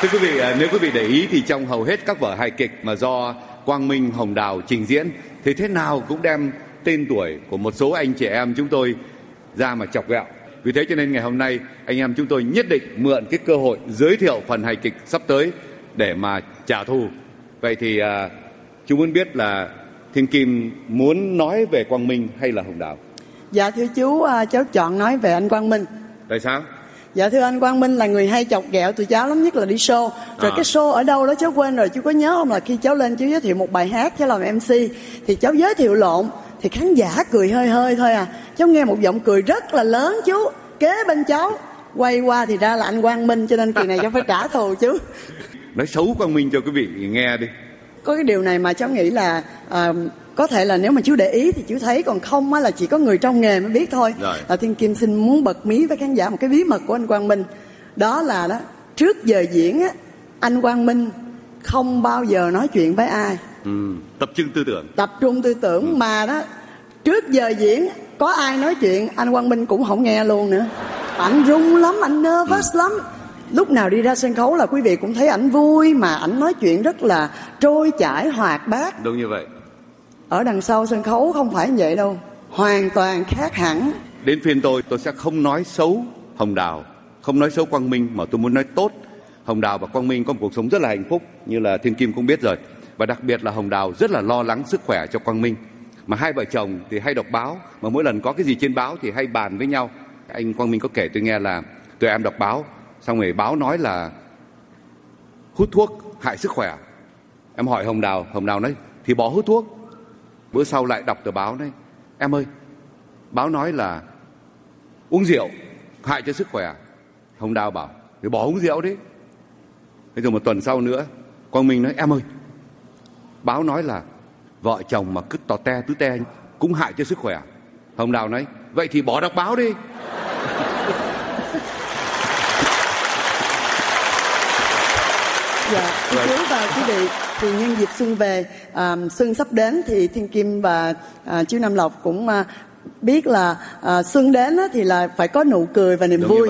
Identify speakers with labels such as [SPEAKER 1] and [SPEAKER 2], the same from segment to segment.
[SPEAKER 1] Thưa quý vị, à, nếu quý vị để ý thì trong hầu hết các vở hài kịch mà do Quang Minh, Hồng Đào trình diễn thì thế nào cũng đem tên tuổi của một số anh chị em chúng tôi ra mà chọc ghẹo. Vì thế cho nên ngày hôm nay anh em chúng tôi nhất định mượn cái cơ hội giới thiệu phần hài kịch sắp tới để mà trả thù. Vậy thì à, chú muốn biết là Thiên Kim muốn nói về Quang Minh hay là Hồng Đào?
[SPEAKER 2] Dạ thưa chú, à, cháu chọn nói về anh Quang Minh.
[SPEAKER 1] Tại sao?
[SPEAKER 2] Dạ thưa anh Quang Minh là người hay chọc ghẹo tụi cháu lắm nhất là đi show. Rồi
[SPEAKER 1] À.
[SPEAKER 2] cái show ở đâu đó cháu quên rồi, chú có nhớ không là khi cháu lên cháu giới thiệu một bài hát cháu làm MC thì cháu giới thiệu lộn thì khán giả cười hơi hơi thôi à. Cháu nghe một giọng cười rất là lớn chú, kế bên cháu. Quay qua thì ra là anh Quang Minh cho nên kỳ này cháu phải trả thù chú.
[SPEAKER 1] Nói xấu Quang Minh cho quý vị nghe đi.
[SPEAKER 2] Có cái điều này mà cháu nghĩ là à, có thể là nếu mà chú để ý thì chú thấy còn không á là chỉ có người trong nghề mới biết thôi.
[SPEAKER 1] Rồi.
[SPEAKER 2] Là Thiên Kim xin muốn bật mí với khán giả một cái bí mật của anh Quang Minh. Đó là đó trước giờ diễn á anh Quang Minh không bao giờ nói chuyện với ai,
[SPEAKER 1] Ừ, tập trung tư tưởng.
[SPEAKER 2] tập trung tư tưởng mà đó trước giờ diễn có ai nói chuyện anh Quang Minh cũng không nghe luôn nữa. Ảnh run lắm, anh nervous lắm. Lúc nào đi ra sân khấu là quý vị cũng thấy ảnh vui mà ảnh nói chuyện rất là trôi chảy hoạt bát.
[SPEAKER 1] Đúng như vậy
[SPEAKER 2] ở đằng sau sân khấu không phải vậy đâu hoàn toàn khác hẳn
[SPEAKER 1] Đến phiên tôi, tôi sẽ không nói xấu Hồng Đào, không nói xấu Quang Minh mà tôi muốn nói tốt. Hồng Đào và Quang Minh có một cuộc sống rất là hạnh phúc như là Thiên Kim cũng biết rồi. Và đặc biệt là Hồng Đào rất là lo lắng sức khỏe cho Quang Minh. Mà hai vợ chồng thì hay đọc báo, mà mỗi lần có cái gì trên báo thì hay bàn với nhau. Anh Quang Minh có kể tôi nghe là tụi em đọc báo, xong rồi báo nói là hút thuốc hại sức khỏe. Em hỏi Hồng Đào, Hồng Đào nói thì bỏ hút thuốc. Bữa sau lại đọc tờ báo này, em ơi, báo nói là uống rượu hại cho sức khỏe. Hồng đào bảo thì bỏ uống rượu đấy thế rồi một tuần sau nữa quang minh nói em ơi báo nói là vợ chồng mà cứ tò te tứ te cũng hại cho sức khỏe. Hồng đào nói vậy thì bỏ đọc báo đi.
[SPEAKER 2] Dạ quý quý vị thì nhân dịp xuân về à, xuân sắp đến thì thiên kim và à, chú nam lộc cũng à, biết là à, xuân đến á, thì là phải có nụ cười và niềm
[SPEAKER 1] Đúng
[SPEAKER 2] vui.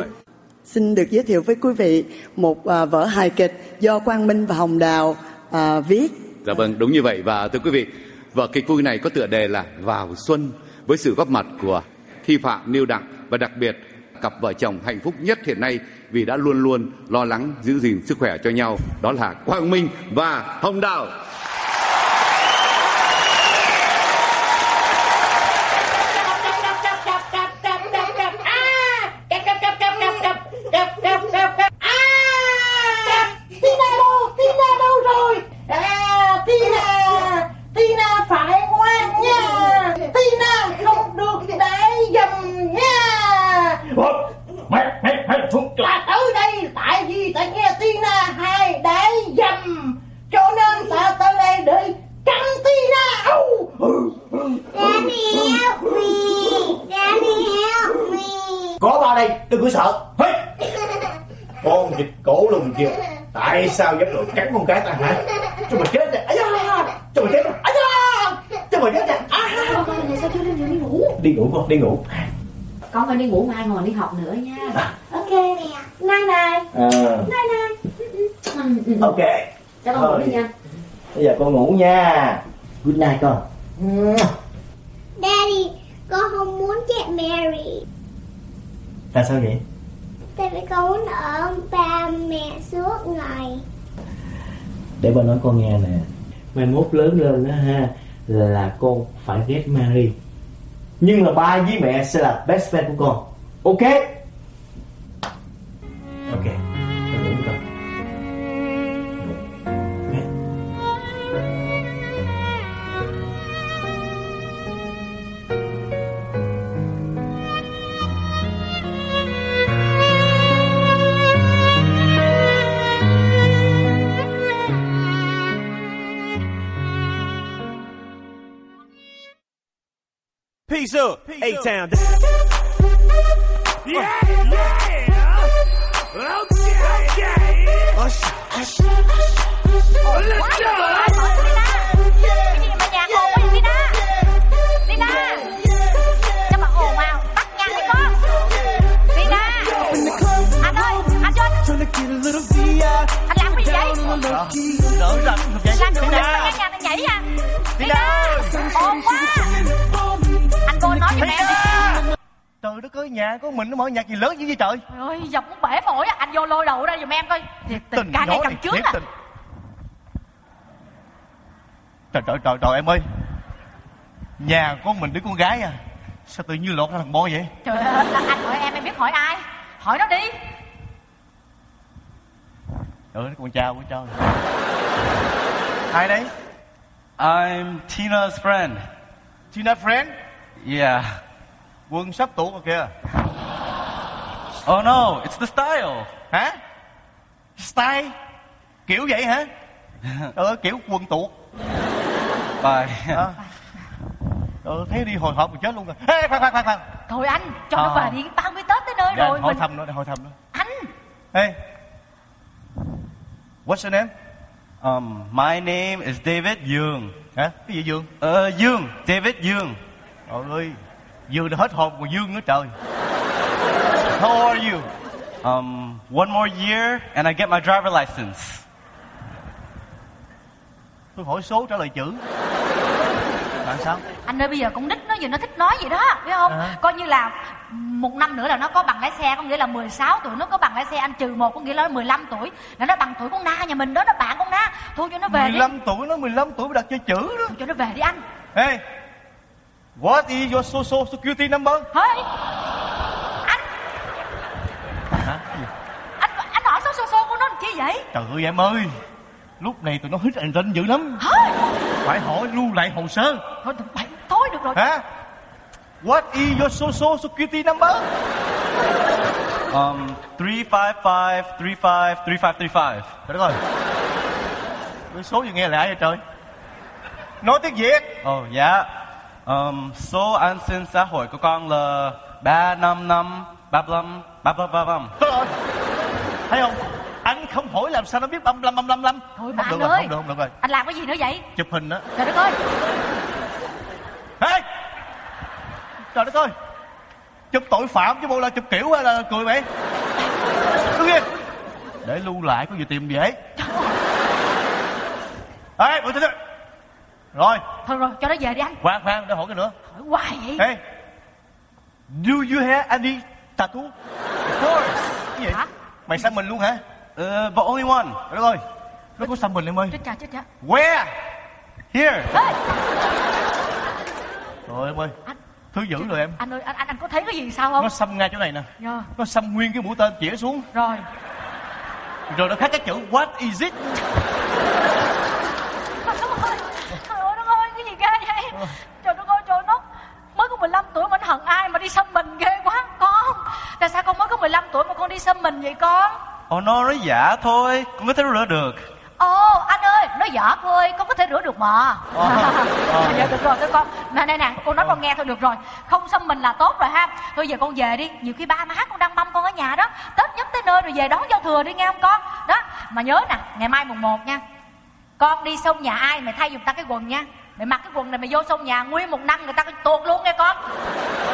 [SPEAKER 2] xin được giới thiệu với quý vị một à, vở hài kịch do quang minh và hồng đào à, viết.
[SPEAKER 1] Dạ vâng, đúng như vậy. Và thưa quý vị, vở kịch vui này có tựa đề là Vào Xuân với sự góp mặt của Thi Phạm, Niêu Đặng và đặc biệt cặp vợ chồng hạnh phúc nhất hiện nay vì đã luôn luôn lo lắng giữ gìn sức khỏe cho nhau đó là Quang Minh và Hồng Đào.
[SPEAKER 3] Ta nghe Tina hay để dầm, cho nên ta tới đây để cắn Tina. Au.
[SPEAKER 4] Daddy help me! Daddy help me!
[SPEAKER 5] có ba đây đừng có sợ Hey! con vịt cổ lùn kia tại sao dám đội cắn con cái ta hả cho mày chết nè ấy da cho mày chết nè ấy da cho mày chết nè à.
[SPEAKER 3] Sao chưa đi ngủ?
[SPEAKER 5] đi ngủ con đi ngủ
[SPEAKER 3] Con phải đi ngủ mai ngồi đi học nữa nha. Ok.
[SPEAKER 5] À, ok.
[SPEAKER 3] Cho con ngủ đi nha.
[SPEAKER 5] bây giờ con ngủ nha. Good night con.
[SPEAKER 4] Daddy, con không muốn get married.
[SPEAKER 5] tại sao vậy?
[SPEAKER 4] Tại vì con muốn ở ba mẹ suốt ngày.
[SPEAKER 5] để ba nói con nghe nè. Mai mốt lớn lên đó ha là con phải get married. Nhưng mà ba với mẹ sẽ là best friend của con. Ok
[SPEAKER 6] A-Town.
[SPEAKER 7] Ơi nhà
[SPEAKER 5] có mình nó mở nhạc gì lớn như vậy trời?
[SPEAKER 7] Trời ơi dọc muốn bể phổi á. Anh vô lôi đầu ra giùm em coi. Thiệt tình ca ngay
[SPEAKER 5] nhỏ
[SPEAKER 7] cầm
[SPEAKER 5] này,
[SPEAKER 7] trước à
[SPEAKER 5] tình. Trời trời trời trời em ơi. Nhà có mình đứa con gái à Sao tự nhiên lọt ra thằng bo vậy?
[SPEAKER 7] Trời ơi anh, hỏi em em biết hỏi ai? Hỏi nó đi.
[SPEAKER 5] Ơi con chào con chào Ai đấy
[SPEAKER 8] I'm Tina's friend.
[SPEAKER 5] Tina friend?
[SPEAKER 8] Yeah.
[SPEAKER 5] Quân sắp tủ mà kìa
[SPEAKER 8] Oh no, it's the style.
[SPEAKER 5] Hả Style Kiểu vậy hả Ờ kiểu quần tuột
[SPEAKER 8] Bye.
[SPEAKER 5] à. Ờ thế đi hồi hộp mà chết luôn rồi Ê khoan khoan khoan khoan
[SPEAKER 7] thôi anh cho nó
[SPEAKER 5] Ờ.
[SPEAKER 7] về đi 30 tết tới nơi
[SPEAKER 5] Để
[SPEAKER 7] rồi
[SPEAKER 5] hỏi
[SPEAKER 7] mình
[SPEAKER 5] thăm nó để hỏi thăm nó
[SPEAKER 7] anh
[SPEAKER 5] Hey What's your name
[SPEAKER 8] Um, my name is David Young.
[SPEAKER 5] Hả cái gì Dương
[SPEAKER 8] Uh, Young. David Young.
[SPEAKER 5] Trời ơi Dương đã hết hồn còn Dương nữa trời. How are you?
[SPEAKER 8] Um, one more year and I get my driver license.
[SPEAKER 5] Tôi hỏi số trả lời chữ. Bạn sao?
[SPEAKER 7] Anh ơi bây giờ con nít nó giờ nó thích nói gì đó biết không?
[SPEAKER 5] À.
[SPEAKER 7] coi như là một năm nữa là nó có bằng lái xe có nghĩa là 16 tuổi nó có bằng lái xe anh trừ một có nghĩa là nó 15 tuổi là nó bằng tuổi con na nhà mình đó nó bạn con na. Thôi cho nó về đi.
[SPEAKER 5] 15 tuổi nó 15 tuổi mới đặt chơi chữ đó.
[SPEAKER 7] Thôi cho nó về đi anh.
[SPEAKER 5] Hey What is your social security number?
[SPEAKER 7] Thôi anh!
[SPEAKER 5] Hả?
[SPEAKER 7] Anh anh hỏi số số số của nó làm chi vậy?
[SPEAKER 5] Trời ơi em ơi! Lúc này tụi nó hít anh rinh dữ lắm.
[SPEAKER 7] Thôi
[SPEAKER 5] Phải hỏi lưu lại hồ sơ.
[SPEAKER 7] Thôi đừng bậy thôi được rồi.
[SPEAKER 5] Hả? What is your social security number?
[SPEAKER 8] Um, 355 35 3535.
[SPEAKER 5] Trời đất ơi! Cái số gì nghe lại vậy trời? Nói tiếng Việt.
[SPEAKER 8] Oh, yeah. Um, số an sinh xã hội của con là 355 35 35
[SPEAKER 5] Trời ơi Thấy không? Anh không hỏi làm sao nó biết băm lăm băm lăm lăm.
[SPEAKER 7] Thôi mà
[SPEAKER 5] Không
[SPEAKER 7] anh
[SPEAKER 5] được rồi
[SPEAKER 7] ơi.
[SPEAKER 5] không được không được rồi.
[SPEAKER 7] Anh làm cái gì nữa vậy?
[SPEAKER 5] Chụp hình đó.
[SPEAKER 7] Trời đất ơi.
[SPEAKER 5] Ê Trời đất ơi. Chụp tội phạm chứ bộ là chụp kiểu hay là cười mày Đứng yên Để lưu lại có gì tìm dễ Ê thôi Rồi.
[SPEAKER 7] Thôi rồi cho nó về đi anh.
[SPEAKER 5] Khoan khoan để hỏi cái nữa.
[SPEAKER 7] Hỏi hoài vậy.
[SPEAKER 5] Ê Do you have any tattoo?
[SPEAKER 8] Of course.
[SPEAKER 5] Cái gì?
[SPEAKER 7] Hả?
[SPEAKER 5] Mày xăm mình luôn hả?
[SPEAKER 8] Uh, but only one.
[SPEAKER 5] Đất ơi Nó có xăm mình em ơi.
[SPEAKER 7] Chết cha chết cha.
[SPEAKER 5] Where?
[SPEAKER 8] Here.
[SPEAKER 7] Ê,
[SPEAKER 5] Rồi em ơi.
[SPEAKER 7] Anh
[SPEAKER 5] Thứ dữ rồi em.
[SPEAKER 7] anh ơi anh anh, anh có thấy cái gì sao không?
[SPEAKER 5] Nó xăm ngay chỗ này nè.
[SPEAKER 7] Dạ.
[SPEAKER 5] Nó xăm nguyên cái mũi tên chĩa xuống.
[SPEAKER 7] Rồi.
[SPEAKER 5] Rồi nó khắc cái chữ What is it
[SPEAKER 7] Trời ơi, trời ơi đất ơi, cái gì ghê vậy? Trời đất ơi, trời nó mới có 15 tuổi mà nó hận ai mà đi xăm mình ghê quá con. Tại sao con mới có 15 tuổi mà con đi xăm mình vậy
[SPEAKER 8] Oh no, nó giả thôi. Con có thể rửa được.
[SPEAKER 7] Ồ, anh ơi, nó dở thôi, con có thể rửa được mà. dạ được rồi, thôi con. Nè, nè, nè, con nói con nghe thôi được rồi. Không xăm mình là tốt rồi ha. Thôi giờ con về đi, nhiều khi ba má con đang mong con ở nhà đó. Tết nhất tới nơi rồi về đón giao thừa đi nghe không con? Đó, mà nhớ nè, ngày mai mùng 1 nha. Con đi xông nhà ai mày thay giùm ta cái quần nha Mày mặc cái quần này mày vô xông nhà nguyên một năm người ta tuột luôn nghe con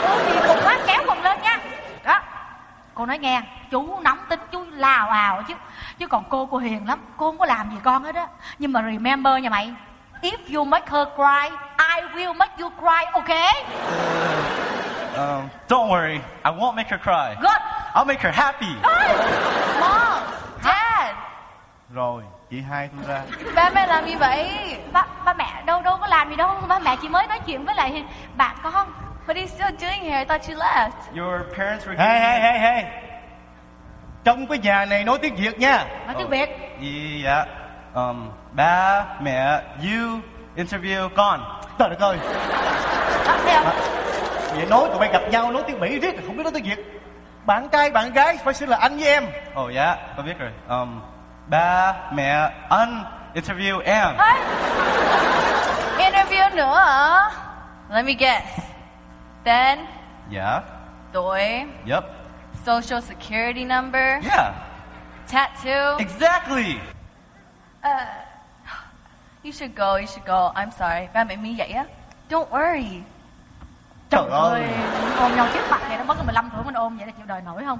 [SPEAKER 7] Ôi thì quần quá kéo quần lên nha Cô nói nghe chú nóng tính chú lào ào chứ Chứ còn cô cô hiền lắm Cô không có làm gì con hết á Nhưng mà remember nha mày If you make her cry I will make you cry okay
[SPEAKER 8] Um, don't worry. I won't make her cry.
[SPEAKER 7] Good
[SPEAKER 8] I'll make her happy.
[SPEAKER 7] Mom Dad
[SPEAKER 5] Rồi chị hai tôi ra
[SPEAKER 7] Ba mẹ làm gì vậy? Ba, ba mẹ đâu đâu có làm gì đâu Ba mẹ chỉ mới nói chuyện với lại bạn con
[SPEAKER 9] What are you still doing here? I thought you left.
[SPEAKER 8] Your parents were
[SPEAKER 5] Hey hey hey hey Trong cái nhà này nói tiếng Việt nha
[SPEAKER 7] Nói tiếng Việt
[SPEAKER 8] me- Yeah. Um, ba, mẹ, you, interview, gone.
[SPEAKER 5] Trời đất ơi
[SPEAKER 7] thấy không?
[SPEAKER 5] Vậy nói tụi bay gặp nhau nói tiếng Mỹ riết không biết nói tiếng Việt Bạn trai bạn gái phải xin là anh với em
[SPEAKER 8] Oh yeah, con biết rồi. Um, ba, mẹ, anh, interview, em.
[SPEAKER 7] Ê,
[SPEAKER 9] Interview nữa hả? Let me guess. Then,
[SPEAKER 8] Yeah.
[SPEAKER 9] tuổi,
[SPEAKER 8] Yep.
[SPEAKER 9] social security number,
[SPEAKER 8] Yeah.
[SPEAKER 9] tattoo.
[SPEAKER 8] Exactly.
[SPEAKER 9] Uh, you should go, you should go. I'm sorry. Ba mẹ mi vậy á. Don't worry.
[SPEAKER 5] Trời ơi
[SPEAKER 7] ôm nhau trước mặt này nó có 15 tuổi mình ôm vậy là chịu đời nổi không.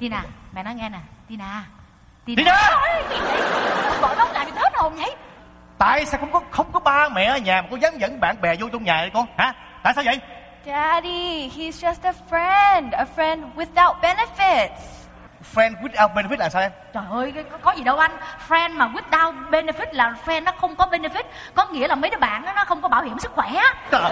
[SPEAKER 7] Tina mẹ nói nghe nè Tina Tina
[SPEAKER 5] Tina!
[SPEAKER 7] Vậy? Gọi nó lại bị hết hồn vậy
[SPEAKER 5] Tại sao không có không có ba mẹ ở nhà mà con dám dẫn bạn bè vô trong nhà vậy con? Hả? Tại sao vậy?
[SPEAKER 9] Daddy, he's just a friend, a friend without benefits.
[SPEAKER 5] Friend without benefit là sao em?
[SPEAKER 7] Trời ơi, có, có gì đâu anh Friend mà without benefit là friend nó không có benefit Có nghĩa là mấy đứa bạn đó, nó không có bảo hiểm sức khỏe á.
[SPEAKER 5] Trời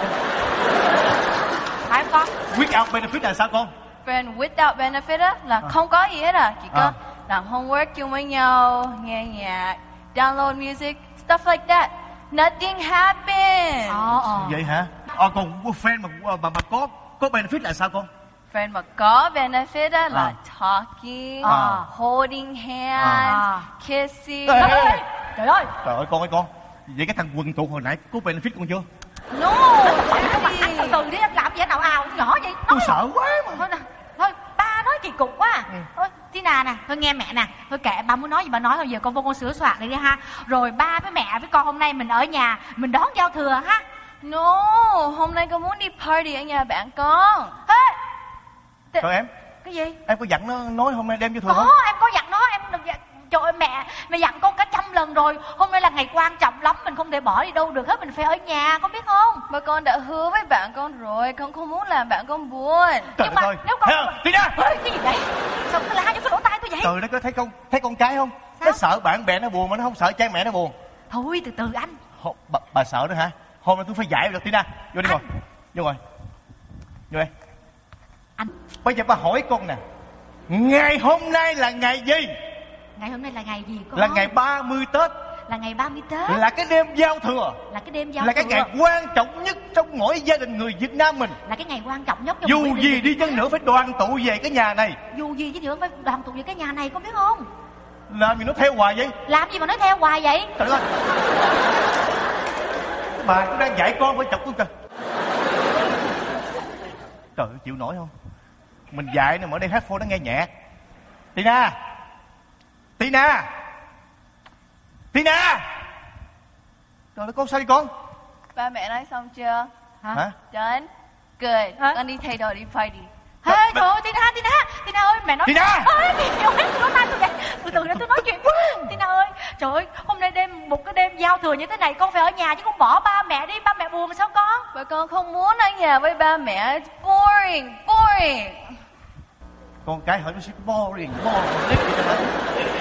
[SPEAKER 7] Phải không con?
[SPEAKER 5] without benefit là sao con?
[SPEAKER 9] Friend without benefit á, là không có gì hết à. Chỉ có
[SPEAKER 5] À.
[SPEAKER 9] làm homework chung với nhau, nghe nhạc, download music, stuff like that. Nothing happens.
[SPEAKER 7] Ờ, ờ
[SPEAKER 5] Vậy hả? Ờ còn friend mà mà, mà có có benefit là sao con?
[SPEAKER 9] Friend mà có benefit á, là
[SPEAKER 5] À.
[SPEAKER 9] talking,
[SPEAKER 7] À.
[SPEAKER 9] holding hands,
[SPEAKER 7] À.
[SPEAKER 9] kissing.
[SPEAKER 5] Ê, ê, ê.
[SPEAKER 7] Trời ơi
[SPEAKER 5] Trời ơi con ơi con. Vậy cái thằng quần tụ hồi nãy có benefit con chưa?
[SPEAKER 9] No,
[SPEAKER 7] Anh từ đi anh làm gì anh ảo ảo nhỏ vậy
[SPEAKER 5] Tôi sợ quá mà.
[SPEAKER 7] thôi nè nói kỳ cục quá à.
[SPEAKER 5] Ừ.
[SPEAKER 7] thôi Tina nè thôi nghe mẹ nè thôi kệ ba muốn nói gì ba nói thôi giờ con vô con sửa soạn đi đi ha rồi ba với mẹ với con hôm nay mình ở nhà mình đón giao thừa ha
[SPEAKER 9] No, hôm nay con muốn đi party ở nhà bạn con.
[SPEAKER 7] Ê,
[SPEAKER 5] Rồi em,
[SPEAKER 7] cái gì
[SPEAKER 5] em có dặn nó nói hôm nay đem vô thường
[SPEAKER 7] có
[SPEAKER 5] không?
[SPEAKER 7] em có dặn nó em đừng dặn Trời ơi mẹ Mẹ dặn con cả trăm lần rồi Hôm nay là ngày quan trọng lắm Mình không thể bỏ đi đâu được hết Mình phải ở nhà Con biết không
[SPEAKER 9] Mà con đã hứa với bạn con rồi, con không muốn làm bạn con buồn.
[SPEAKER 5] Trời
[SPEAKER 7] Nhưng mà
[SPEAKER 5] ơi.
[SPEAKER 7] nếu con
[SPEAKER 5] Thấy không? Tina!
[SPEAKER 7] Ê, Cái gì vậy Sao cứ la vô cái lỗ tai tôi vậy
[SPEAKER 5] Trời đất ơi thấy con thấy con cái không?
[SPEAKER 7] Sao?
[SPEAKER 5] Nó sợ bạn bè nó buồn mà nó không sợ cha mẹ nó buồn.
[SPEAKER 7] Thôi từ từ anh
[SPEAKER 5] Hô, bà, bà sợ nữa hả? Hôm nay tôi phải giải được Tina. Vô đi ngồi. Vô ngồi. Vô đây.
[SPEAKER 7] Anh
[SPEAKER 5] Bây giờ bà hỏi con nè. Ngày hôm nay là ngày gì?
[SPEAKER 7] Ngày hôm nay là ngày gì con
[SPEAKER 5] Là ngày 30 Tết.
[SPEAKER 7] Là ngày 30 Tết
[SPEAKER 5] Là cái đêm giao thừa.
[SPEAKER 7] Là cái đêm giao
[SPEAKER 5] Là cái
[SPEAKER 7] thừa
[SPEAKER 5] ngày quan trọng nhất trong mỗi gia đình người Việt Nam mình.
[SPEAKER 7] Là cái ngày quan trọng nhất trong
[SPEAKER 5] Dù gì đi chăng nữa phải đoàn tụ về cái nhà này.
[SPEAKER 7] Dù gì chứ nữa phải đoàn tụ về cái nhà này con biết không
[SPEAKER 5] Làm gì nó theo hoài vậy?
[SPEAKER 7] Làm gì mà nói theo hoài vậy
[SPEAKER 5] Trời ơi. Bà cũng đang dạy con phải chọc tôi kìa. Trời ơi, chịu nổi không? Mình dạy nè, mở đây headphone nó nghe nhạc. Tina! Tina! Tina! Trời ơi, con sao đi con?
[SPEAKER 9] Ba mẹ nói xong chưa?
[SPEAKER 7] Hả
[SPEAKER 5] Hả?
[SPEAKER 9] Done? Good.
[SPEAKER 7] Hả?
[SPEAKER 9] Con đi thay đồ đi party.
[SPEAKER 7] Ê, trời ơi, Tina, Tina, Tina ơi, mẹ nói...
[SPEAKER 5] Tina!
[SPEAKER 7] Ê, Tina ơi, lỗ tai tôi vậy. Từ từ để tôi nói chuyện. Tina ơi, trời ơi, hôm nay đêm, một cái đêm giao thừa như thế này, con phải ở nhà chứ con bỏ ba mẹ đi, ba mẹ buồn mà sao con?
[SPEAKER 9] Và con không muốn ở nhà với ba mẹ. It's boring, boring.
[SPEAKER 5] Con cái hỏi nó sẽ boring, boring.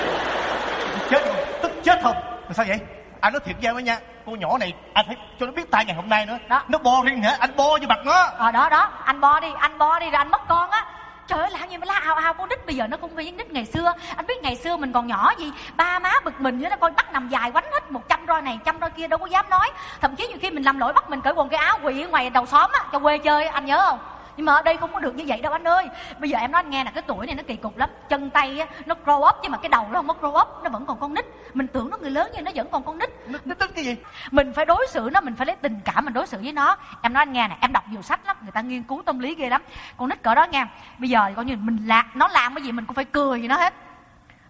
[SPEAKER 5] Chết? Tức chết không? Mà sao vậy? Anh nói thiệt với em nha Cô nhỏ này anh phải cho nó biết tay ngày hôm nay nữa
[SPEAKER 7] Đó.
[SPEAKER 5] Nó boring hả? Anh bo vô mặt nó
[SPEAKER 7] Ờ đó đó, anh bo đi, anh bo đi rồi anh mất con á. Trời ơi làm gì mà la ào ào con nít bây giờ nó phải giống nít ngày xưa Anh biết ngày xưa mình còn nhỏ gì Ba má bực mình với nó coi bắt nằm dài quánh hết một trăm roi này trăm roi kia đâu có dám nói Thậm chí nhiều khi mình làm lỗi bắt mình cởi quần cái áo quỳ ở ngoài đầu xóm á Cho quê chơi anh nhớ không nhưng mà ở đây không có được như vậy đâu anh ơi. Bây giờ em nói anh nghe nè cái tuổi này nó kỳ cục lắm. Chân tay á, nó grow up chứ mà cái đầu nó không có grow up Nó vẫn còn con nít. Mình tưởng nó người lớn nhưng nó vẫn còn con nít.
[SPEAKER 5] Nó, tính cái gì?
[SPEAKER 7] mình phải đối xử nó mình phải lấy tình cảm mình đối xử với nó. Em nói anh nghe nè em đọc nhiều sách lắm người ta nghiên cứu tâm lý ghê lắm. Con nít cỡ đó nghe bây giờ coi như mình làm nó làm cái gì mình cũng phải cười với nó hết.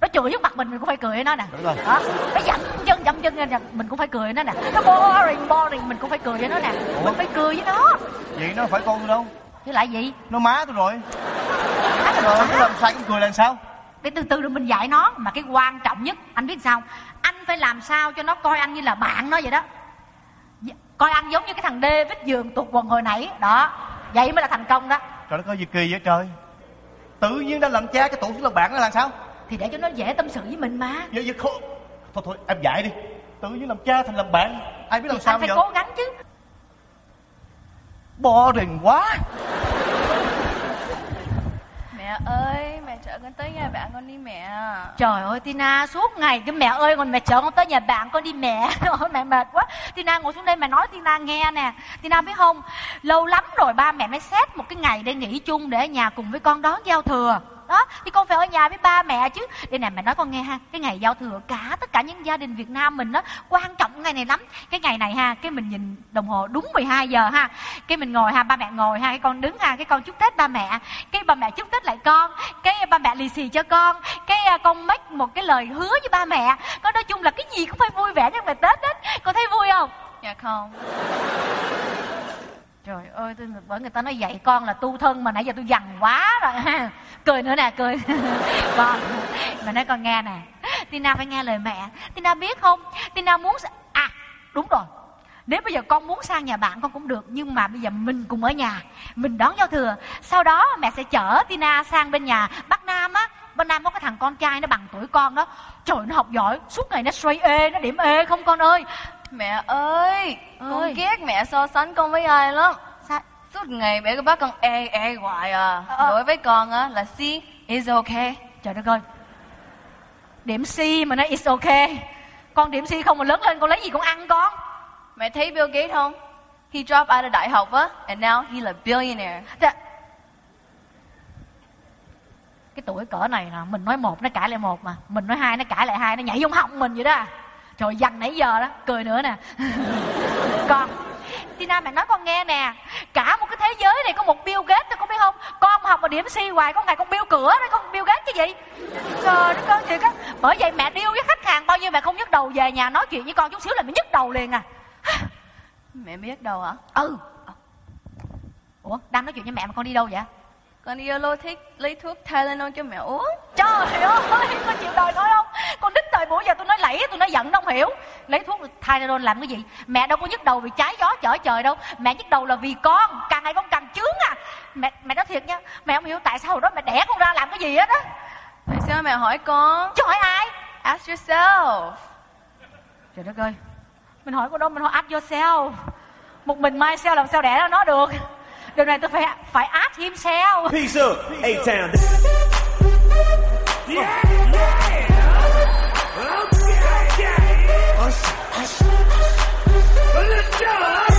[SPEAKER 7] Nó chửi trước mặt mình mình cũng phải cười với nó nè. Đó. Nó dậm chân dậm chân lên mình cũng phải cười với nó nè. Nó boring boring mình cũng phải cười với nó nè. Mình phải cười với nó.
[SPEAKER 5] Vậy nó phải con đâu
[SPEAKER 7] chứ lại gì?
[SPEAKER 5] Nó má tôi rồi.
[SPEAKER 7] Á, là
[SPEAKER 5] Rồi.
[SPEAKER 7] Má.
[SPEAKER 5] nó làm sai cũng cười làm sao?
[SPEAKER 7] Để từ từ rồi mình dạy nó. Mà cái quan trọng nhất anh biết sao? Anh phải làm sao cho nó coi anh như là bạn nó vậy đó. Dạ, coi anh giống như cái thằng đê vít giường tuột quần hồi nãy. Đó. Vậy mới là thành công đó.
[SPEAKER 5] Trời đất ơi gì kỳ vậy trời. Tự nhiên đã làm cha cái tụ xuống làm bạn nó làm sao?
[SPEAKER 7] Thì để cho nó dễ tâm sự với mình mà.
[SPEAKER 5] Vậy vậy không Thôi thôi em dạy đi. Tự nhiên làm cha thành làm bạn. Ai biết làm
[SPEAKER 7] thì
[SPEAKER 5] sao
[SPEAKER 7] anh phải
[SPEAKER 5] giờ
[SPEAKER 7] cố gắng chứ
[SPEAKER 5] Boring quá.
[SPEAKER 9] Mẹ ơi, mẹ chở con tới nhà bạn con đi mẹ.
[SPEAKER 7] trời ơi tina suốt ngày cái mẹ ơi còn mẹ chở con tới nhà bạn con đi mẹ. Ôi mẹ mệt quá. Tina ngồi xuống đây mẹ nói tina nghe nè. Tina biết không lâu lắm rồi ba mẹ mới xét một cái ngày để nghỉ chung để ở nhà cùng với con đón giao thừa đó. Thì con phải ở nhà với ba mẹ chứ. Đây nè mẹ nói con nghe ha. Cái ngày giao thừa cả tất cả những gia đình việt nam mình đó quan trọng ngày này lắm. Cái ngày này ha cái mình nhìn đồng hồ đúng 12 giờ ha. Cái mình ngồi ha ba mẹ ngồi ha cái con đứng ha cái con chúc tết ba mẹ. Cái ba mẹ chúc tết lại con cái ba mẹ lì xì cho con cái à, con make một cái lời hứa với ba mẹ. Có nói chung là cái gì cũng phải vui vẻ trong ngày tết hết. Con thấy vui không?
[SPEAKER 9] Dạ không.
[SPEAKER 7] Trời ơi, tôi bởi người ta nói dạy con là tu thân mà nãy giờ tôi dằn quá rồi ha. Cười nữa nè, cười. con, mà nói con nghe nè. Tina phải nghe lời mẹ. Tina biết không? Tina muốn à đúng rồi. Nếu bây giờ con muốn sang nhà bạn con cũng được nhưng mà bây giờ mình cùng ở nhà. Mình đón giao thừa. Sau đó mẹ sẽ chở tina sang bên nhà. Bắc nam á bên nam có cái thằng con trai nó bằng tuổi con đó. Trời nó học giỏi. Suốt ngày nó straight ê nó điểm ê không con ơi.
[SPEAKER 9] Mẹ ơi,
[SPEAKER 7] Ơi.
[SPEAKER 9] con ghét mẹ so sánh con với ai lắm. Suốt ngày mẹ cứ bắt con ê ê hoài à.
[SPEAKER 7] Ờ.
[SPEAKER 9] Đối với con á là C is okay.
[SPEAKER 7] trời đất ơi điểm C mà nó is okay con điểm C không mà lớn lên con lấy gì con ăn con
[SPEAKER 9] Mẹ thấy Bill Gates không? He dropped out of đại học á, and now he là billionaire.
[SPEAKER 7] Dạ. cái tuổi cỡ này là mình nói một nó cãi lại một mà mình nói hai nó cãi lại hai nó nhảy vô họng mình vậy đó trời dằn nãy giờ đó cười nữa nè con Tina mẹ nói con nghe nè. Cả một cái thế giới này có một Bill Gates thôi con biết không? Con học mà điểm C hoài Có ngày con Bill cửa đấy con Bill Gates cái gì? Trời đất ơi thiệt á. Bởi vậy mẹ điêu với khách hàng bao nhiêu mẹ không nhức đầu về nhà nói chuyện với con chút xíu là mẹ nhức đầu liền à.
[SPEAKER 9] Mẹ biết đâu hả?
[SPEAKER 7] Ừ. Ủa đang nói chuyện với mẹ mà con đi đâu vậy?
[SPEAKER 9] Con đi lô thích lấy thuốc Tylenol cho mẹ uống.
[SPEAKER 7] Trời ơi, con chịu đời nói? Con đích thời buổi giờ tôi nói lẫy, tôi nói giận nó không hiểu. Lấy thuốc Tylenol làm cái gì? Mẹ đâu có nhức đầu vì trái gió chở trời đâu. Mẹ nhức đầu là vì con, càng ngày con càng chướng à. Mẹ mẹ nói thiệt nha, mẹ không hiểu tại sao hồi đó mẹ đẻ con ra làm cái gì hết á.
[SPEAKER 9] Tại sao mẹ hỏi con?
[SPEAKER 7] Chứ hỏi ai?
[SPEAKER 9] Ask yourself.
[SPEAKER 7] Trời đất ơi, mình hỏi con đâu, mình hỏi ask yourself. Một mình myself làm sao đẻ ra nó được. Điều này tôi phải phải ask himself.
[SPEAKER 6] Peace up, A-Town. Yeah. Let's go.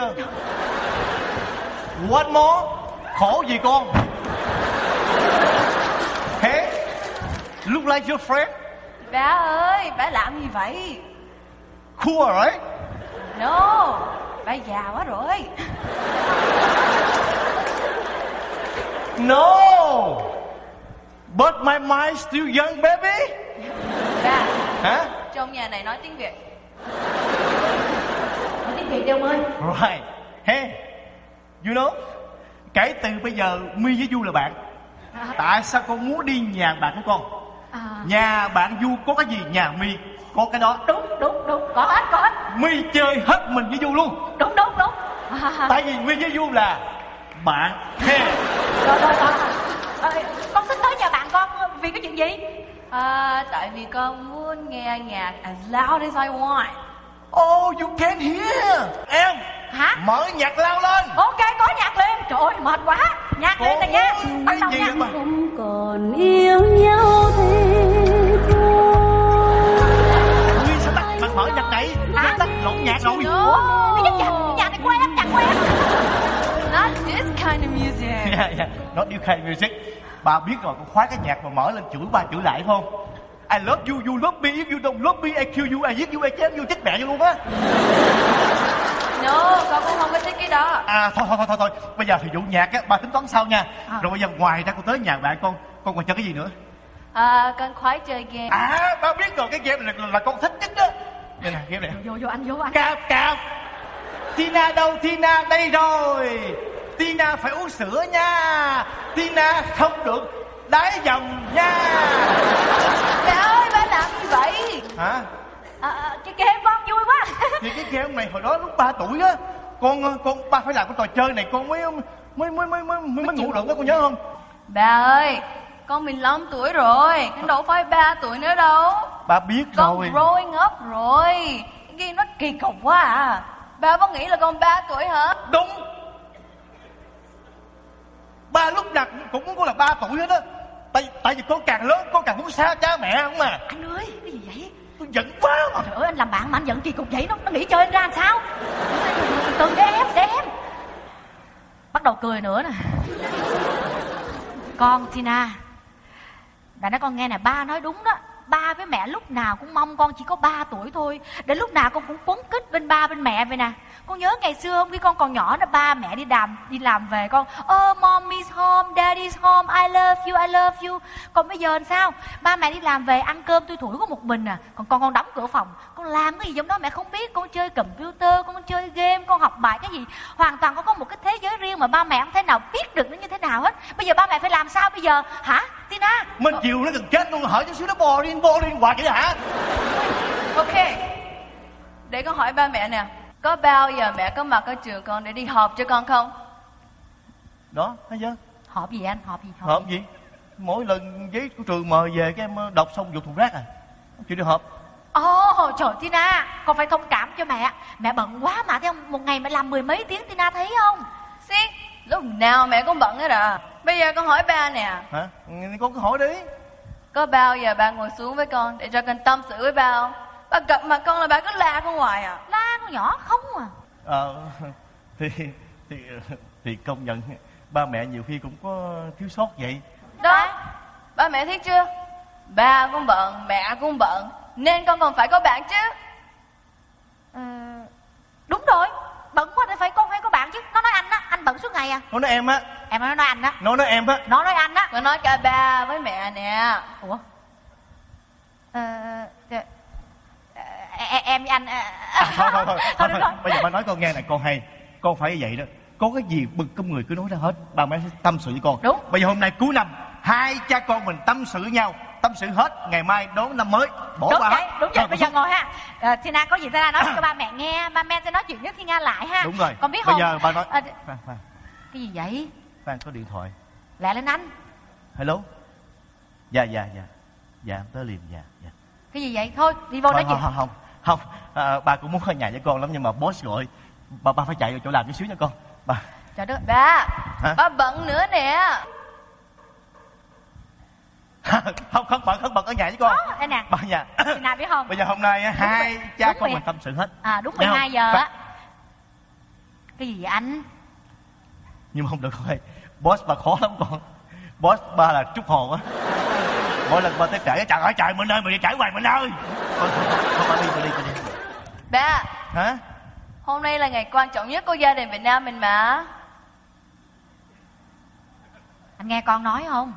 [SPEAKER 5] Teenager. One more. Khổ gì con? Hey, look like your friend.
[SPEAKER 9] Bà ơi, bà làm gì vậy?
[SPEAKER 5] Cool, right?
[SPEAKER 9] No, bà già quá rồi.
[SPEAKER 5] No. But my mind still young, baby.
[SPEAKER 9] Bà,
[SPEAKER 5] Hả?
[SPEAKER 9] trong nhà này nói tiếng Việt.
[SPEAKER 7] Việt đi ông ơi.
[SPEAKER 5] Right. Hey, you know, kể từ bây giờ My với Du là bạn. Tại sao con muốn đi nhà bạn của con?
[SPEAKER 7] À,
[SPEAKER 5] Nhà bạn Du có cái gì, nhà My có cái đó.
[SPEAKER 7] đúng, đúng, đúng, có hết, có hết.
[SPEAKER 5] My chơi hết mình với Du luôn.
[SPEAKER 7] Đúng, đúng, đúng. À,
[SPEAKER 5] Tại vì My với Du là bạn. Hey,
[SPEAKER 7] rồi, rồi, rồi. Ờ, con tính tới nhà bạn con vì cái chuyện gì?
[SPEAKER 9] À, tại vì con muốn nghe nhạc as loud as I want.
[SPEAKER 5] Oh, you can hear. Em,
[SPEAKER 7] Hả?
[SPEAKER 5] mở nhạc lao lên.
[SPEAKER 7] Ok, có nhạc liền. Trời ơi, mệt quá. Nhạc liền này nha. Bắt đầu
[SPEAKER 5] mà
[SPEAKER 10] không còn yêu nhau thế thôi
[SPEAKER 5] My sao tắt bạn mở nhạc này?
[SPEAKER 7] Hả?
[SPEAKER 5] Tắt lộn nhạc rồi.
[SPEAKER 7] Ủa, cái nhạc, cái nhạc này của em, nhạc của em.
[SPEAKER 9] Not this kind of music.
[SPEAKER 5] yeah, yeah. Not you kind of music. Bà biết rồi, con khóa cái nhạc mà mở lên chửi ba chửi lại không? I love you, you love me, if you don't love me, I kill you, I giết you, I chém you, chết mẹ you luôn á.
[SPEAKER 9] No, con cũng không có thích cái đó.
[SPEAKER 5] À thôi thôi thôi thôi, thôi. bây giờ thì vụ nhạc á, bà tính toán sau nha.
[SPEAKER 7] À.
[SPEAKER 5] Rồi bây giờ ngoài ra con tới nhà bạn con, con còn chơi cái gì nữa?
[SPEAKER 9] À, con khoái chơi game.
[SPEAKER 5] À, ba biết rồi, cái game này là, là con thích nhất đó. Đây nè, game này.
[SPEAKER 7] Vô, vô, anh vô, anh.
[SPEAKER 5] Cạp, cạp. Tina đâu, Tina đây rồi. Tina phải uống sữa nha. Tina không được đái dầm nha.
[SPEAKER 9] Bà ơi, bà làm gì vậy?
[SPEAKER 5] Hả?
[SPEAKER 7] À, à, cái game con vui quá.
[SPEAKER 5] thì cái game này hồi đó lúc 3 tuổi á con con ba phải làm cái trò chơi này con mới mới mới mới mới mới, mới ngủ được đó con nhớ không
[SPEAKER 9] Bà ơi, con 15 tuổi rồi, con đâu phải 3 tuổi nữa đâu.
[SPEAKER 5] ba biết
[SPEAKER 9] Con
[SPEAKER 5] rồi
[SPEAKER 9] growing up rồi. Cái nó kỳ cục quá à. Bà có nghĩ là con 3 tuổi hả?
[SPEAKER 5] đúng ba lúc nào cũng- cũng muốn con là ba tuổi hết á tại tại vì con càng lớn con càng muốn xa cha mẹ không mà
[SPEAKER 7] Anh ơi, cái gì vậy?
[SPEAKER 5] tôi giận quá mà
[SPEAKER 7] trời ơi, anh làm bạn mà anh giận kỳ cục vậy nó nó nghĩ chơi anh ra làm sao? Từ để em để em bắt đầu cười nữa nè. Con tina. Đã nói con nghe nè, ba nói đúng đó ba với mẹ, lúc nào cũng mong con chỉ có 3 tuổi thôi. Để lúc nào con cũng quấn kích bên ba, bên mẹ vậy nè. Con nhớ ngày xưa không, khi con còn nhỏ đó ba mẹ đi làm đi làm về con oh mommy's home daddy's home, I love you, I love you. Còn bây giờ làm sao? Ba mẹ đi làm về, ăn cơm tôi thủi có một mình à. Còn con con đóng cửa phòng, con làm cái gì giống đó mẹ không biết. Con chơi computer, con chơi game, con học bài cái gì. Hoàn toàn con có một cái thế giới riêng mà ba mẹ không thể nào biết được nó như thế nào hết. Bây giờ ba mẹ phải làm sao bây giờ? Hả? Tina
[SPEAKER 5] Mình chịu nó gần chết luôn hỏi chút xíu nó bò đi bò đi hoài vậy hả?
[SPEAKER 9] Ok. Để con hỏi ba mẹ nè Có bao giờ mẹ có mặt ở trường con để đi họp cho con không?
[SPEAKER 5] Đó thấy chưa?
[SPEAKER 7] Họp gì anh? Họp gì? Họp,
[SPEAKER 5] Họp gì? Mỗi lần giấy của trường mời về cái em đọc xong dục thùng rác à. Không chịu đi họp.
[SPEAKER 7] Ồ trời Tina Con phải thông cảm cho mẹ. Mẹ bận quá mà thấy không? Một ngày mẹ làm mười mấy tiếng Tina thấy không?
[SPEAKER 9] Xí Lúc nào mẹ cũng bận hết à Bây giờ con hỏi ba nè.
[SPEAKER 5] Hả? Con cứ hỏi đi.
[SPEAKER 9] Có bao giờ ba ngồi xuống với con Để cho con tâm sự với ba không? Ba gặp mặt con là ba cứ la con hoài à.
[SPEAKER 7] La con nhỏ không à.
[SPEAKER 5] Ờ thì, thì thì công nhận ba mẹ nhiều khi cũng có thiếu sót vậy.
[SPEAKER 9] Đó. Ba mẹ thấy chưa? Ba cũng bận Mẹ cũng bận Nên con còn phải có bạn chứ.
[SPEAKER 7] Ờ, Đúng rồi Bận quá thì phải con phải có bạn chứ. Nó nói anh á Anh bận suốt ngày à.
[SPEAKER 5] Nói nói em á.
[SPEAKER 7] Em nói nói anh á.
[SPEAKER 5] Nói nói em á.
[SPEAKER 7] Nó nói anh á.
[SPEAKER 9] Con nói cả ba với mẹ nè.
[SPEAKER 7] Ủa? Ờ, ờ, ờ, Em với anh ờ,
[SPEAKER 5] à, Thôi thôi thôi, thôi, thôi.
[SPEAKER 7] rồi.
[SPEAKER 5] Bây giờ ba nói con nghe này con hay. Con phải vậy đó. Có cái gì bực trong người cứ nói ra hết Ba mẹ sẽ tâm sự với con.
[SPEAKER 7] Đúng.
[SPEAKER 5] Bây giờ hôm nay cuối năm Hai cha con mình tâm sự với nhau Tâm sự hết Ngày mai đón năm mới Bỏ
[SPEAKER 7] đúng
[SPEAKER 5] qua
[SPEAKER 7] vậy
[SPEAKER 5] hết.
[SPEAKER 7] đúng
[SPEAKER 5] Ờ,
[SPEAKER 7] bây giờ ngồi ha. Ờ, Tina có gì Tina nói cho ba mẹ nghe ba mẹ sẽ nói chuyện với Tina lại ha.
[SPEAKER 5] Đúng rồi.
[SPEAKER 7] Con biết
[SPEAKER 5] Bây
[SPEAKER 7] không?
[SPEAKER 5] giờ ba nói
[SPEAKER 7] Ờ,
[SPEAKER 5] Phan Phan
[SPEAKER 7] cái gì vậy?
[SPEAKER 5] Phan có điện thoại.
[SPEAKER 7] Lẹ lên anh.
[SPEAKER 5] Hello? Dạ dạ dạ. Dạ tới liền dạ dạ.
[SPEAKER 7] Cái gì vậy? Thôi đi vô nói chuyện.
[SPEAKER 5] không không không. À, ba cũng muốn ở nhà với con lắm nhưng mà boss gọi. Ba ba phải chạy vào chỗ làm chút xíu nha con. Ba.
[SPEAKER 7] Trời đất
[SPEAKER 9] Ba.
[SPEAKER 5] Hả?
[SPEAKER 9] Ba bận nữa nè
[SPEAKER 5] không không bận không bận ở nhà với con
[SPEAKER 7] đây nè.
[SPEAKER 5] Ba nhà
[SPEAKER 7] Tina biết không?
[SPEAKER 5] Bây giờ hôm nay hai
[SPEAKER 7] rồi.
[SPEAKER 5] cha
[SPEAKER 7] Đúng
[SPEAKER 5] con mình tâm sự hết.
[SPEAKER 7] À đúng
[SPEAKER 5] Nghe không?
[SPEAKER 7] 12 giờ á. Cái gì vậy anh?
[SPEAKER 5] Nhưng mà không được ơi boss ba khó lắm con. Boss ba là trúc hồn á. Mỗi lần ba tới trễ trời ơi trời mình ơi mình đi trễ hoài mình ơi. Con ba đi đi đi.
[SPEAKER 9] Ba
[SPEAKER 5] hả?
[SPEAKER 9] Hôm nay là ngày quan trọng nhất của gia đình Việt Nam mình mà.
[SPEAKER 7] Anh nghe con nói không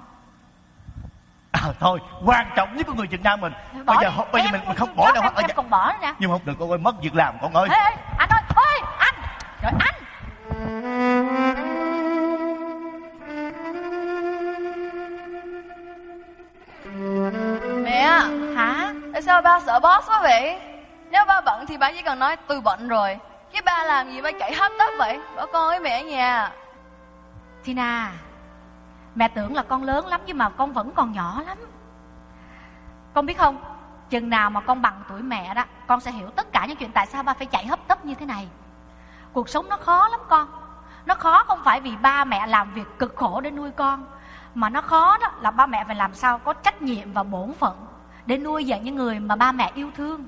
[SPEAKER 5] à, thôi quan trọng nhất của người Việt Nam mình.
[SPEAKER 7] Bỏ
[SPEAKER 5] bây giờ
[SPEAKER 7] đi.
[SPEAKER 5] bây giờ
[SPEAKER 7] Em
[SPEAKER 5] mình,
[SPEAKER 7] không-
[SPEAKER 5] mình không bỏ đâu
[SPEAKER 7] em,
[SPEAKER 5] hết
[SPEAKER 7] em
[SPEAKER 5] nhà
[SPEAKER 7] còn bỏ nữa nè.
[SPEAKER 5] Nhưng mà không được con ơi mất việc làm con ơi.
[SPEAKER 7] Ê, ê, anh ơi ơi anh. Trời anh.
[SPEAKER 9] Mẹ
[SPEAKER 7] hả?
[SPEAKER 9] Tại sao ba sợ boss quá vậy? Nếu ba bận thì ba chỉ cần nói tôi bận rồi. Chứ ba làm gì ba chạy hấp tấp vậy? Bỏ con với mẹ ở nhà.
[SPEAKER 7] Tina Mẹ tưởng là con lớn lắm, nhưng mà con vẫn còn nhỏ lắm. Con biết không, Chừng nào mà con bằng tuổi mẹ đó, Con sẽ hiểu tất cả những chuyện tại sao ba phải chạy hấp tấp như thế này. Cuộc sống nó khó lắm con. Nó khó không phải vì ba mẹ làm việc cực khổ để nuôi con, Mà nó khó đó là ba mẹ phải làm sao có trách nhiệm và bổn phận Để nuôi dạy những người mà ba mẹ yêu thương.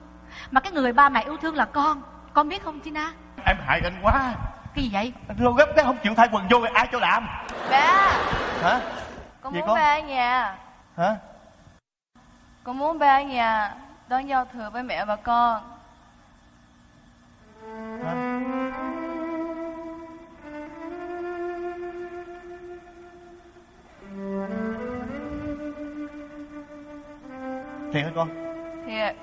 [SPEAKER 7] Mà cái người ba mẹ yêu thương là con. Con biết không, Tina?
[SPEAKER 5] Em hại anh quá.
[SPEAKER 7] Cái gì vậy?
[SPEAKER 5] Lâu gấp cái không chịu thay quần vô rồi ai cho làm?
[SPEAKER 9] Ba
[SPEAKER 5] hả?
[SPEAKER 9] Con
[SPEAKER 5] Gì
[SPEAKER 9] muốn
[SPEAKER 5] con?
[SPEAKER 9] ba ở nhà.
[SPEAKER 5] Hả?
[SPEAKER 9] Con muốn ba ở nhà. Đón giao thừa với mẹ và con.
[SPEAKER 5] Thiệt hả con?
[SPEAKER 9] Thiệt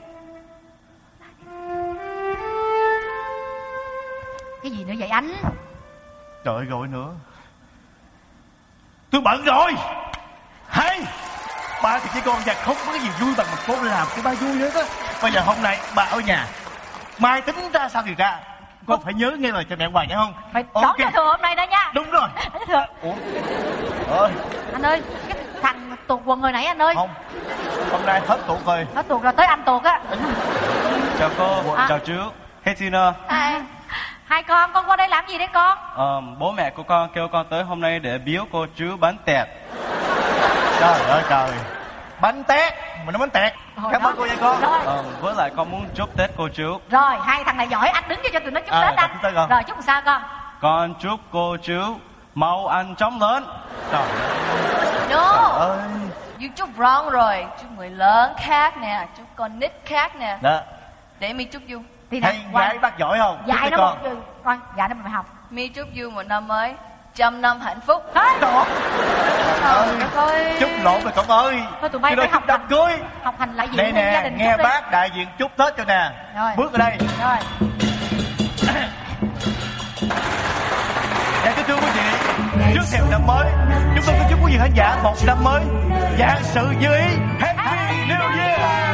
[SPEAKER 7] Cái gì nữa vậy anh?
[SPEAKER 5] Trời rồi nữa. Tôi bận rồi. Hay. Ba thì chỉ con và không có cái gì vui bằng một con làm cái ba vui hết á. Bây giờ hôm nay ba ở nhà. Mai tính ra sao thì ra. Con phải nhớ nghe lời cho mẹ hoài nhá không?
[SPEAKER 7] Phải đón
[SPEAKER 5] Ok.
[SPEAKER 7] giao thừa hôm nay đó nha.
[SPEAKER 5] Đúng rồi.
[SPEAKER 7] Đón thừa
[SPEAKER 5] ủa? Ơi
[SPEAKER 7] Anh ơi Cái thằng tuột quần hồi nãy anh ơi.
[SPEAKER 5] Không. Hôm nay hết tụ rồi.
[SPEAKER 7] Nó tuột rồi tới anh tuột á.
[SPEAKER 8] Chào cô,
[SPEAKER 7] À.
[SPEAKER 8] chào chú. Hey Tina,
[SPEAKER 9] Ai
[SPEAKER 7] Hai con con qua đây làm gì đấy con?
[SPEAKER 8] Ờ, bố mẹ của con kêu con tới hôm nay để biếu cô chú bánh tẹt.
[SPEAKER 5] trời ơi trời. Bánh tét mình nói bánh tét
[SPEAKER 7] Hồi
[SPEAKER 5] cảm ơn cô nha con.
[SPEAKER 7] Rồi.
[SPEAKER 8] Ờ, với lại con muốn chúc Tết cô chú.
[SPEAKER 7] Rồi hai thằng này giỏi Anh đứng cho cho tụi nó chúc
[SPEAKER 5] À,
[SPEAKER 7] Tết anh.
[SPEAKER 5] Tết con.
[SPEAKER 7] Rồi chúc sao con?
[SPEAKER 8] Con chúc cô chú mau anh chóng lớn. Trời
[SPEAKER 9] No
[SPEAKER 8] ơi.
[SPEAKER 9] You chúc wrong rồi Chúc người lớn khác nè Chúc con nít khác nè.
[SPEAKER 5] Đó
[SPEAKER 9] Để mi chúc you
[SPEAKER 7] Thì
[SPEAKER 5] thấy gái bắt giỏi không?
[SPEAKER 7] Dạy nó
[SPEAKER 5] cho
[SPEAKER 7] một
[SPEAKER 5] con.
[SPEAKER 7] dạy nó một bài học.
[SPEAKER 9] Mi chúc you một năm mới Trăm năm hạnh phúc.
[SPEAKER 5] Trời
[SPEAKER 9] đất ơi
[SPEAKER 5] chúc lộn rồi con ơi.
[SPEAKER 7] Thôi tụi bay
[SPEAKER 5] đó
[SPEAKER 7] phải học
[SPEAKER 5] chúc đám cưới.
[SPEAKER 7] Học hành lại
[SPEAKER 5] đây
[SPEAKER 7] diện gia
[SPEAKER 5] nè
[SPEAKER 7] đình
[SPEAKER 5] nghe
[SPEAKER 7] chút đi.
[SPEAKER 5] bác đại diện chúc tết cho nè.
[SPEAKER 7] Rồi.
[SPEAKER 5] bước ở đây.
[SPEAKER 7] Rồi.
[SPEAKER 5] Dạ kính thưa quý vị, trước thềm năm mới, chúng tôi kính chúc quý vị khán giả một năm mới vạn sự như ý. Happy New Year!